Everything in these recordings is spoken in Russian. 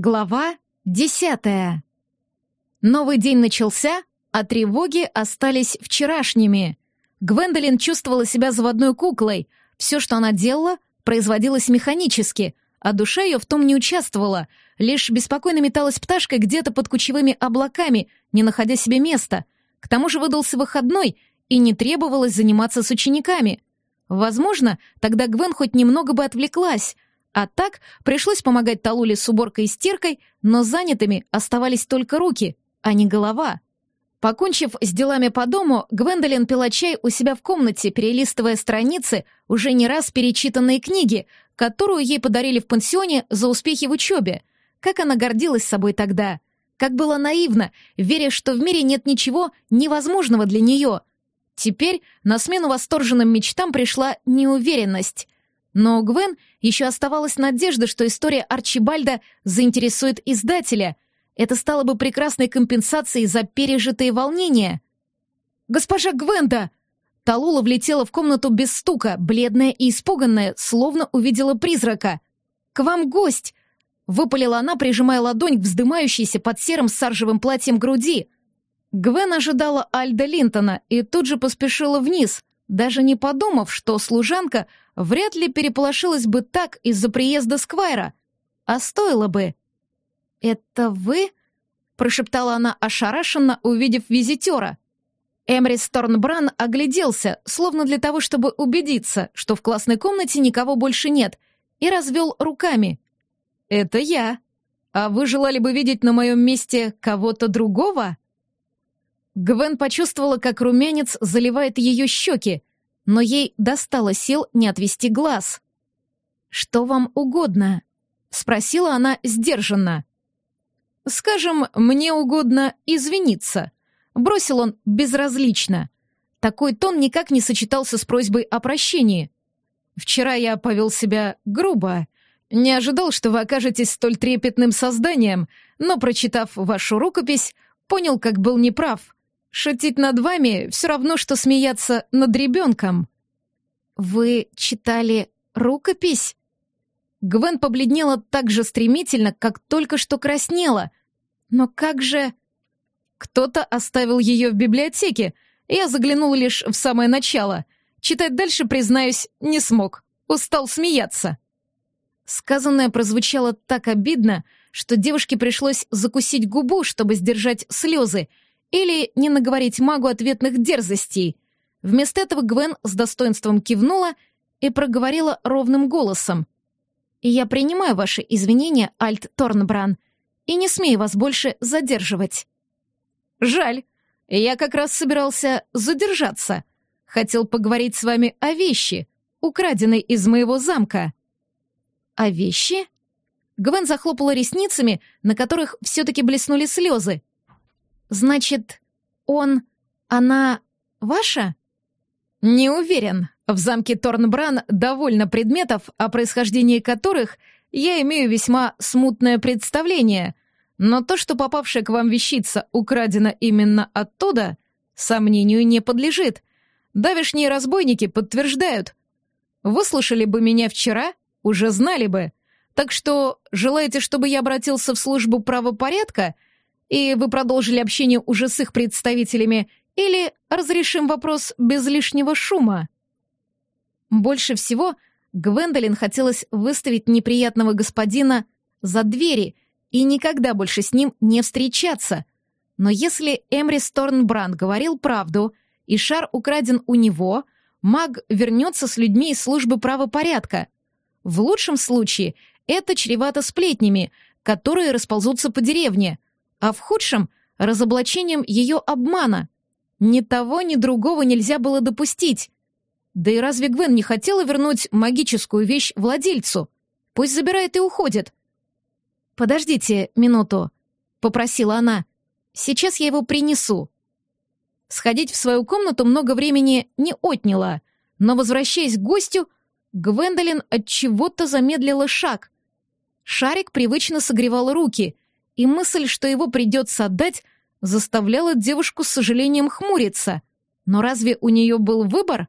Глава десятая. Новый день начался, а тревоги остались вчерашними. Гвендолин чувствовала себя заводной куклой. Все, что она делала, производилось механически, а душа ее в том не участвовала, лишь беспокойно металась пташкой где-то под кучевыми облаками, не находя себе места. К тому же выдался выходной, и не требовалось заниматься с учениками. Возможно, тогда Гвен хоть немного бы отвлеклась — а так пришлось помогать Талуле с уборкой и стиркой, но занятыми оставались только руки, а не голова. Покончив с делами по дому, Гвендолин пила чай у себя в комнате, перелистывая страницы уже не раз перечитанные книги, которую ей подарили в пансионе за успехи в учебе. Как она гордилась собой тогда. Как была наивна, веря, что в мире нет ничего невозможного для нее. Теперь на смену восторженным мечтам пришла неуверенность. Но у Гвен еще оставалась надежда, что история Арчибальда заинтересует издателя. Это стало бы прекрасной компенсацией за пережитые волнения. «Госпожа Гвенда!» Талула влетела в комнату без стука, бледная и испуганная, словно увидела призрака. «К вам гость!» — выпалила она, прижимая ладонь к вздымающейся под серым саржевым платьем груди. Гвен ожидала Альда Линтона и тут же поспешила вниз, даже не подумав, что служанка вряд ли переполошилась бы так из-за приезда Сквайра, а стоило бы. «Это вы?» — прошептала она ошарашенно, увидев визитера. Эмрис Торнбран огляделся, словно для того, чтобы убедиться, что в классной комнате никого больше нет, и развел руками. «Это я. А вы желали бы видеть на моем месте кого-то другого?» Гвен почувствовала, как румянец заливает ее щеки, но ей достало сил не отвести глаз. «Что вам угодно?» — спросила она сдержанно. «Скажем, мне угодно извиниться», — бросил он безразлично. Такой тон никак не сочетался с просьбой о прощении. «Вчера я повел себя грубо. Не ожидал, что вы окажетесь столь трепетным созданием, но, прочитав вашу рукопись, понял, как был неправ. Шутить над вами все равно, что смеяться над ребенком. Вы читали рукопись? Гвен побледнела так же стремительно, как только что краснела. Но как же... Кто-то оставил ее в библиотеке. Я заглянул лишь в самое начало. Читать дальше, признаюсь, не смог. Устал смеяться. Сказанное прозвучало так обидно, что девушке пришлось закусить губу, чтобы сдержать слезы — или не наговорить магу ответных дерзостей. Вместо этого Гвен с достоинством кивнула и проговорила ровным голосом. «Я принимаю ваши извинения, Альт Торнбран, и не смею вас больше задерживать». «Жаль. Я как раз собирался задержаться. Хотел поговорить с вами о вещи, украденной из моего замка». «О вещи?» Гвен захлопала ресницами, на которых все-таки блеснули слезы. Значит, он... она... ваша? Не уверен. В замке Торнбран довольно предметов, о происхождении которых я имею весьма смутное представление. Но то, что попавшая к вам вещица украдена именно оттуда, сомнению не подлежит. Давишние разбойники подтверждают. Выслушали бы меня вчера, уже знали бы. Так что желаете, чтобы я обратился в службу правопорядка — и вы продолжили общение уже с их представителями, или разрешим вопрос без лишнего шума? Больше всего Гвендолин хотелось выставить неприятного господина за двери и никогда больше с ним не встречаться. Но если Эмри Сторнбранд говорил правду, и шар украден у него, маг вернется с людьми из службы правопорядка. В лучшем случае это чревато сплетнями, которые расползутся по деревне — а в худшем — разоблачением ее обмана. Ни того, ни другого нельзя было допустить. Да и разве Гвен не хотела вернуть магическую вещь владельцу? Пусть забирает и уходит. «Подождите минуту», — попросила она. «Сейчас я его принесу». Сходить в свою комнату много времени не отняло, но, возвращаясь к гостю, Гвендолин от чего-то замедлила шаг. Шарик привычно согревал руки — и мысль, что его придется отдать, заставляла девушку с сожалением хмуриться. Но разве у нее был выбор?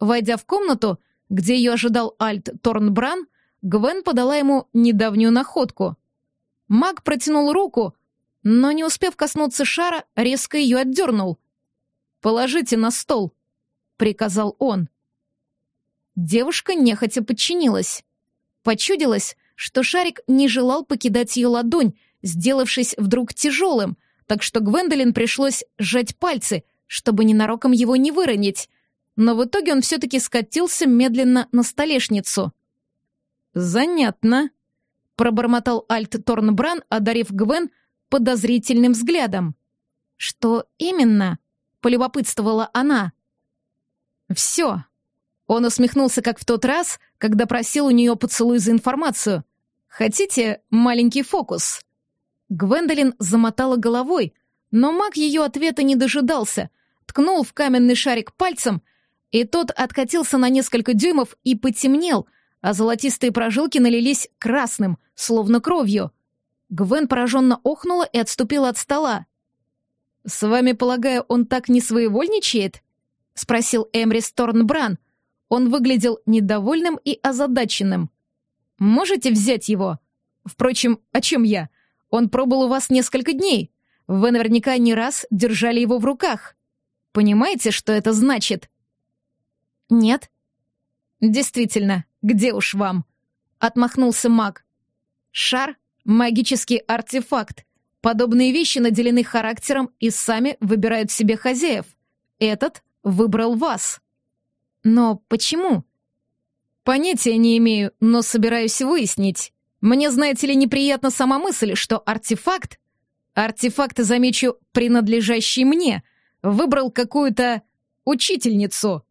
Войдя в комнату, где ее ожидал Альт Торнбран, Гвен подала ему недавнюю находку. Маг протянул руку, но, не успев коснуться шара, резко ее отдернул. «Положите на стол», — приказал он. Девушка нехотя подчинилась. Почудилось, что шарик не желал покидать ее ладонь, сделавшись вдруг тяжелым, так что Гвендолин пришлось сжать пальцы, чтобы ненароком его не выронить. Но в итоге он все-таки скатился медленно на столешницу. «Занятно», — пробормотал Альт Торнбран, одарив Гвен подозрительным взглядом. «Что именно?» — полюбопытствовала она. «Все». Он усмехнулся, как в тот раз, когда просил у нее поцелуй за информацию. «Хотите маленький фокус?» Гвендолин замотала головой, но маг ее ответа не дожидался, ткнул в каменный шарик пальцем, и тот откатился на несколько дюймов и потемнел, а золотистые прожилки налились красным, словно кровью. Гвен пораженно охнула и отступила от стола. «С вами, полагаю, он так не своевольничает?» — спросил Эмрис Торнбран. Он выглядел недовольным и озадаченным. «Можете взять его? Впрочем, о чем я? Он пробыл у вас несколько дней. Вы наверняка не раз держали его в руках. Понимаете, что это значит?» «Нет». «Действительно, где уж вам?» — отмахнулся маг. «Шар — магический артефакт. Подобные вещи наделены характером и сами выбирают себе хозяев. Этот выбрал вас». «Но почему?» «Понятия не имею, но собираюсь выяснить. Мне, знаете ли, неприятна сама мысль, что артефакт, артефакт, замечу, принадлежащий мне, выбрал какую-то учительницу.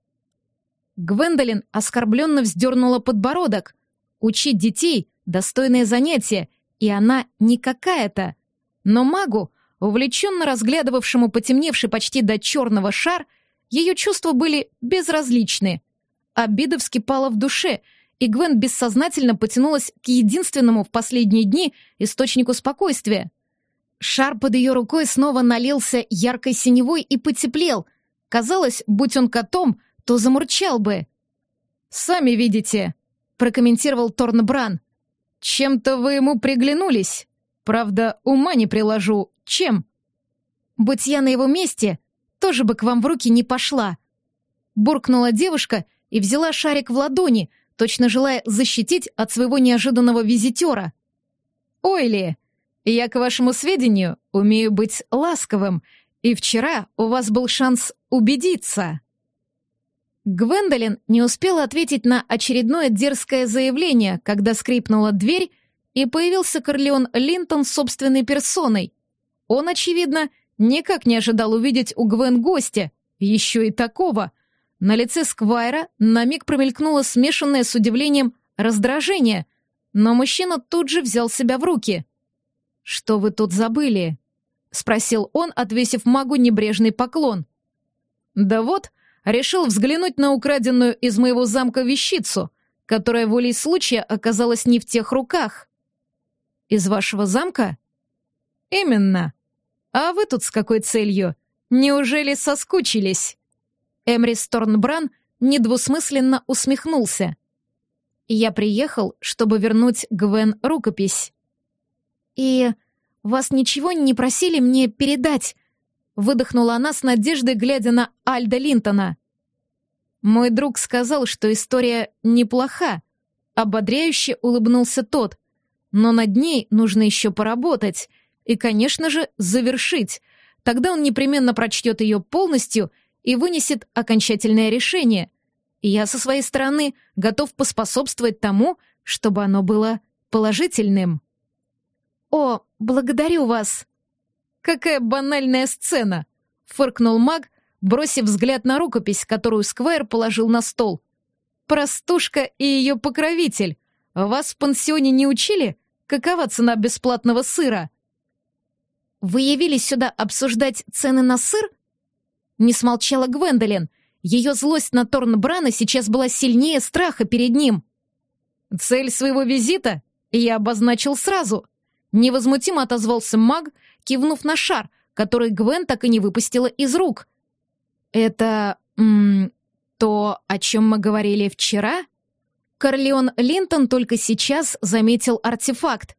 Гвендолин оскорбленно вздернула подбородок. Учить детей — достойное занятие, и она не какая-то. Но магу, увлеченно разглядывавшему потемневший почти до черного шар, ее чувства были безразличны. Обида вскипала в душе — и Гвен бессознательно потянулась к единственному в последние дни источнику спокойствия. Шар под ее рукой снова налился яркой синевой и потеплел. Казалось, будь он котом, то замурчал бы. «Сами видите», — прокомментировал Торнбран. «Чем-то вы ему приглянулись. Правда, ума не приложу. Чем?» «Будь я на его месте, тоже бы к вам в руки не пошла», — буркнула девушка и взяла шарик в ладони — точно желая защитить от своего неожиданного визитера. «Ойли, я, к вашему сведению, умею быть ласковым, и вчера у вас был шанс убедиться». Гвендолин не успела ответить на очередное дерзкое заявление, когда скрипнула дверь, и появился Корлеон Линтон собственной персоной. Он, очевидно, никак не ожидал увидеть у Гвен гостя, еще и такого — на лице Сквайра на миг промелькнуло смешанное с удивлением раздражение, но мужчина тут же взял себя в руки. «Что вы тут забыли?» — спросил он, отвесив магу небрежный поклон. «Да вот, решил взглянуть на украденную из моего замка вещицу, которая волей случая оказалась не в тех руках». «Из вашего замка?» «Именно. А вы тут с какой целью? Неужели соскучились?» Эмрис Торнбран недвусмысленно усмехнулся. «Я приехал, чтобы вернуть Гвен рукопись». «И вас ничего не просили мне передать?» Выдохнула она с надеждой, глядя на Альда Линтона. «Мой друг сказал, что история неплоха», — ободряюще улыбнулся тот. «Но над ней нужно еще поработать и, конечно же, завершить. Тогда он непременно прочтет ее полностью — и вынесет окончательное решение. я со своей стороны готов поспособствовать тому, чтобы оно было положительным. «О, благодарю вас!» «Какая банальная сцена!» — фыркнул маг, бросив взгляд на рукопись, которую Сквайр положил на стол. «Простушка и ее покровитель. Вас в пансионе не учили? Какова цена бесплатного сыра?» «Вы явились сюда обсуждать цены на сыр?» Не смолчала Гвендолин. Ее злость на Торнбрана сейчас была сильнее страха перед ним. «Цель своего визита я обозначил сразу», — невозмутимо отозвался маг, кивнув на шар, который Гвен так и не выпустила из рук. «Это... М то, о чем мы говорили вчера?» Корлеон Линтон только сейчас заметил артефакт.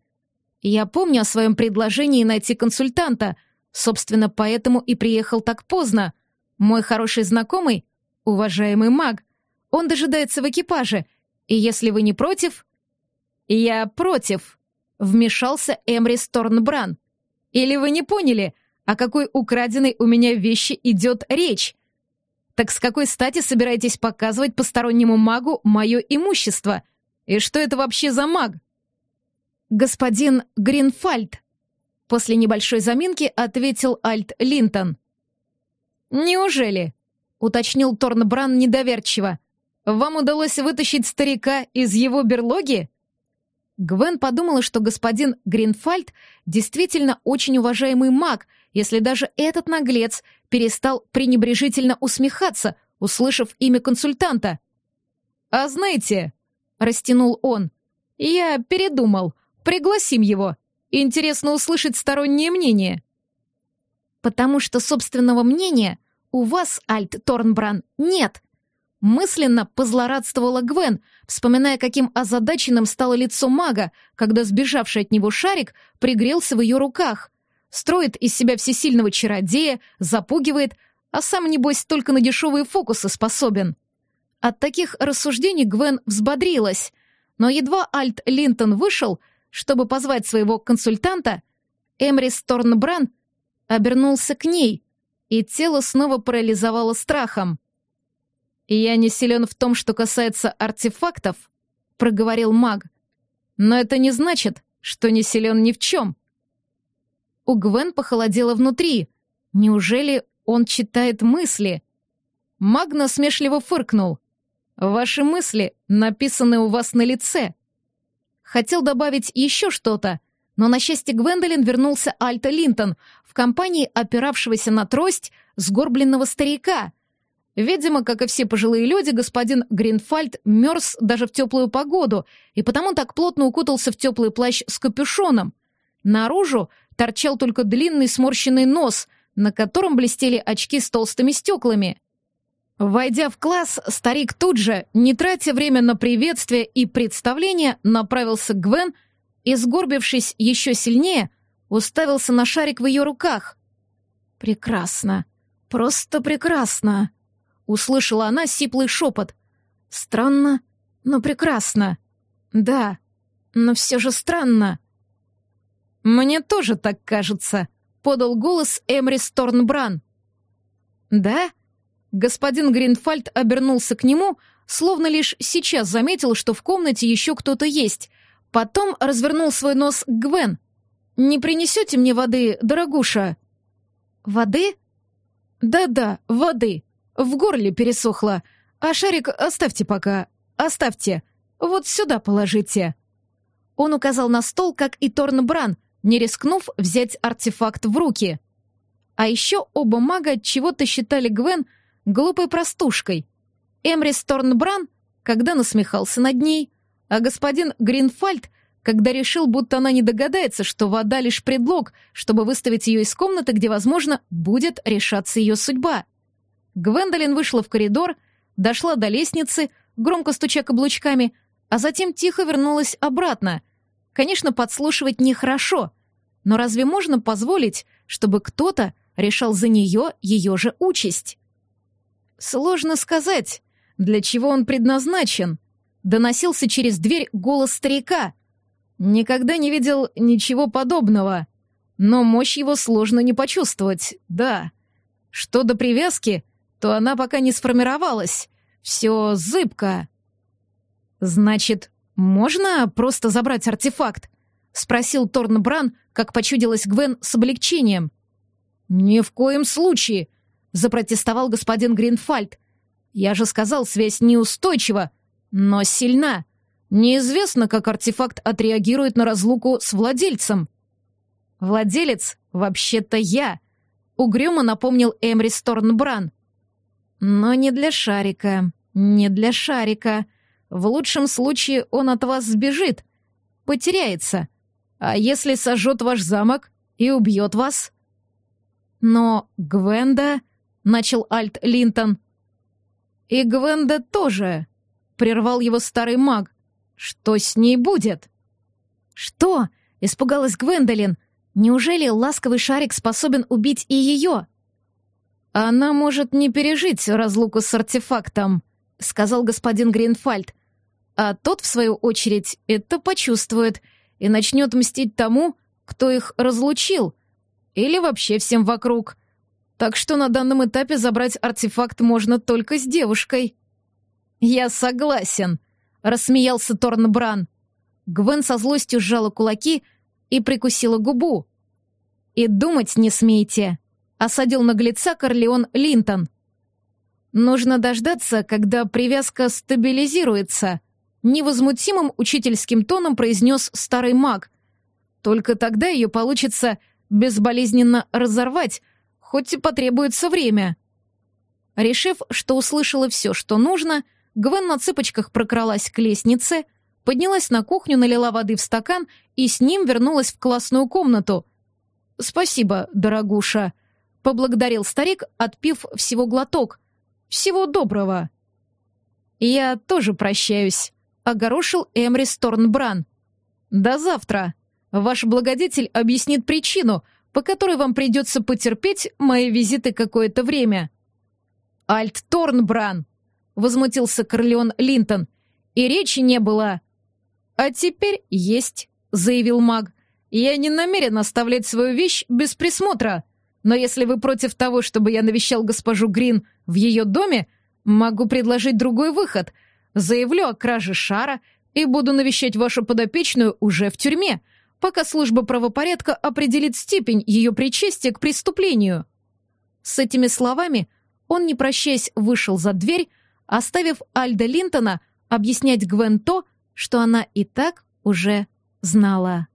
Я помню о своем предложении найти консультанта. Собственно, поэтому и приехал так поздно. Мой хороший знакомый, уважаемый маг, он дожидается в экипаже. И если вы не против... Я против, вмешался Эмрис Торнбран. Или вы не поняли, о какой украденной у меня вещи идет речь? Так с какой стати собираетесь показывать постороннему магу мое имущество? И что это вообще за маг? господин Гринфальд. После небольшой заминки ответил Альт Линтон. «Неужели?» — уточнил Торнбран недоверчиво. «Вам удалось вытащить старика из его берлоги?» Гвен подумала, что господин Гринфальд действительно очень уважаемый маг, если даже этот наглец перестал пренебрежительно усмехаться, услышав имя консультанта. «А знаете», — растянул он, — «я передумал. Пригласим его. Интересно услышать стороннее мнение». «Потому что собственного мнения у вас, Альт Торнбран, нет», Мысленно позлорадствовала Гвен, вспоминая, каким озадаченным стало лицо мага, когда сбежавший от него шарик пригрелся в ее руках. Строит из себя всесильного чародея, запугивает, а сам, небось, только на дешевые фокусы способен. От таких рассуждений Гвен взбодрилась, но едва Альт Линтон вышел, чтобы позвать своего консультанта, Эмрис Торнбран обернулся к ней, и тело снова парализовало страхом. «Я не силен в том, что касается артефактов», — проговорил маг. «Но это не значит, что не силен ни в чем». У Гвен похолодело внутри. Неужели он читает мысли? Маг насмешливо фыркнул. «Ваши мысли написаны у вас на лице». Хотел добавить еще что-то, но на счастье Гвендолин вернулся Альта Линтон компании опиравшегося на трость сгорбленного старика — Видимо, как и все пожилые люди, господин Гринфальд мерз даже в теплую погоду, и потому так плотно укутался в теплый плащ с капюшоном. Наружу торчал только длинный сморщенный нос, на котором блестели очки с толстыми стеклами. Войдя в класс, старик тут же, не тратя время на приветствие и представление, направился к Гвен и, сгорбившись еще сильнее, уставился на шарик в ее руках. «Прекрасно! Просто прекрасно!» Услышала она сиплый шепот. Странно, но прекрасно. Да, но все же странно. Мне тоже так кажется, подал голос Эмрис Торнбран. Да? Господин Гринфальд обернулся к нему, словно лишь сейчас заметил, что в комнате еще кто-то есть. Потом развернул свой нос к Гвен. «Не принесете мне воды, дорогуша?» «Воды?» «Да-да, воды. В горле пересохло. А шарик оставьте пока. Оставьте. Вот сюда положите». Он указал на стол, как и Торнбран, не рискнув взять артефакт в руки. А еще оба мага чего-то считали Гвен глупой простушкой. Эмрис Торнбран, когда насмехался над ней, а господин Гринфальд, когда решил, будто она не догадается, что вода лишь предлог, чтобы выставить ее из комнаты, где, возможно, будет решаться ее судьба. Гвендолин вышла в коридор, дошла до лестницы, громко стуча каблучками, а затем тихо вернулась обратно. Конечно, подслушивать нехорошо, но разве можно позволить, чтобы кто-то решал за нее ее же участь? Сложно сказать, для чего он предназначен. Доносился через дверь голос старика. Никогда не видел ничего подобного. Но мощь его сложно не почувствовать, да. Что до привязки — то она пока не сформировалась. Все зыбко. Значит, можно просто забрать артефакт? Спросил Торн Бран, как почудилась Гвен с облегчением. Ни в коем случае, запротестовал господин Гринфальд. Я же сказал, связь неустойчива, но сильна. Неизвестно, как артефакт отреагирует на разлуку с владельцем. Владелец вообще-то я, угрюмо напомнил Эмрис Торнбран. Но не для шарика, не для шарика. В лучшем случае он от вас сбежит, потеряется. А если сожжет ваш замок и убьет вас? Но Гвенда... — начал Альт Линтон. «И Гвенда тоже», — прервал его старый маг. «Что с ней будет?» «Что?» — Испугалась Гвендолин. Неужели ласковый шарик способен убить и ее? Она может не пережить разлуку с артефактом, сказал господин Гринфальд. А тот, в свою очередь, это почувствует и начнет мстить тому, кто их разлучил. Или вообще всем вокруг. Так что на данном этапе забрать артефакт можно только с девушкой. «Я согласен», — рассмеялся Торнбран. Гвен со злостью сжала кулаки и прикусила губу. «И думать не смейте», — осадил наглеца Корлеон Линтон. «Нужно дождаться, когда привязка стабилизируется», — невозмутимым учительским тоном произнес старый маг. «Только тогда ее получится безболезненно разорвать, хоть и потребуется время». Решив, что услышала все, что нужно, Гвен на цыпочках прокралась к лестнице — поднялась на кухню, налила воды в стакан и с ним вернулась в классную комнату. «Спасибо, дорогуша», — поблагодарил старик, отпив всего глоток. «Всего доброго». «Я тоже прощаюсь», — огорошил Эмрис Торнбран. «До завтра. Ваш благодетель объяснит причину, по которой вам придется потерпеть мои визиты какое-то время». «Альт Торнбран», — возмутился Корлеон Линтон, — «и речи не было «А теперь есть», — заявил маг. «Я не намерен оставлять свою вещь без присмотра. Но если вы против того, чтобы я навещал госпожу Грин в ее доме, могу предложить другой выход. Заявлю о краже шара и буду навещать вашу подопечную уже в тюрьме, пока служба правопорядка определит степень ее причастия к преступлению». С этими словами он, не прощаясь, вышел за дверь, оставив Альда Линтона объяснять Гвен то, что она и так уже знала.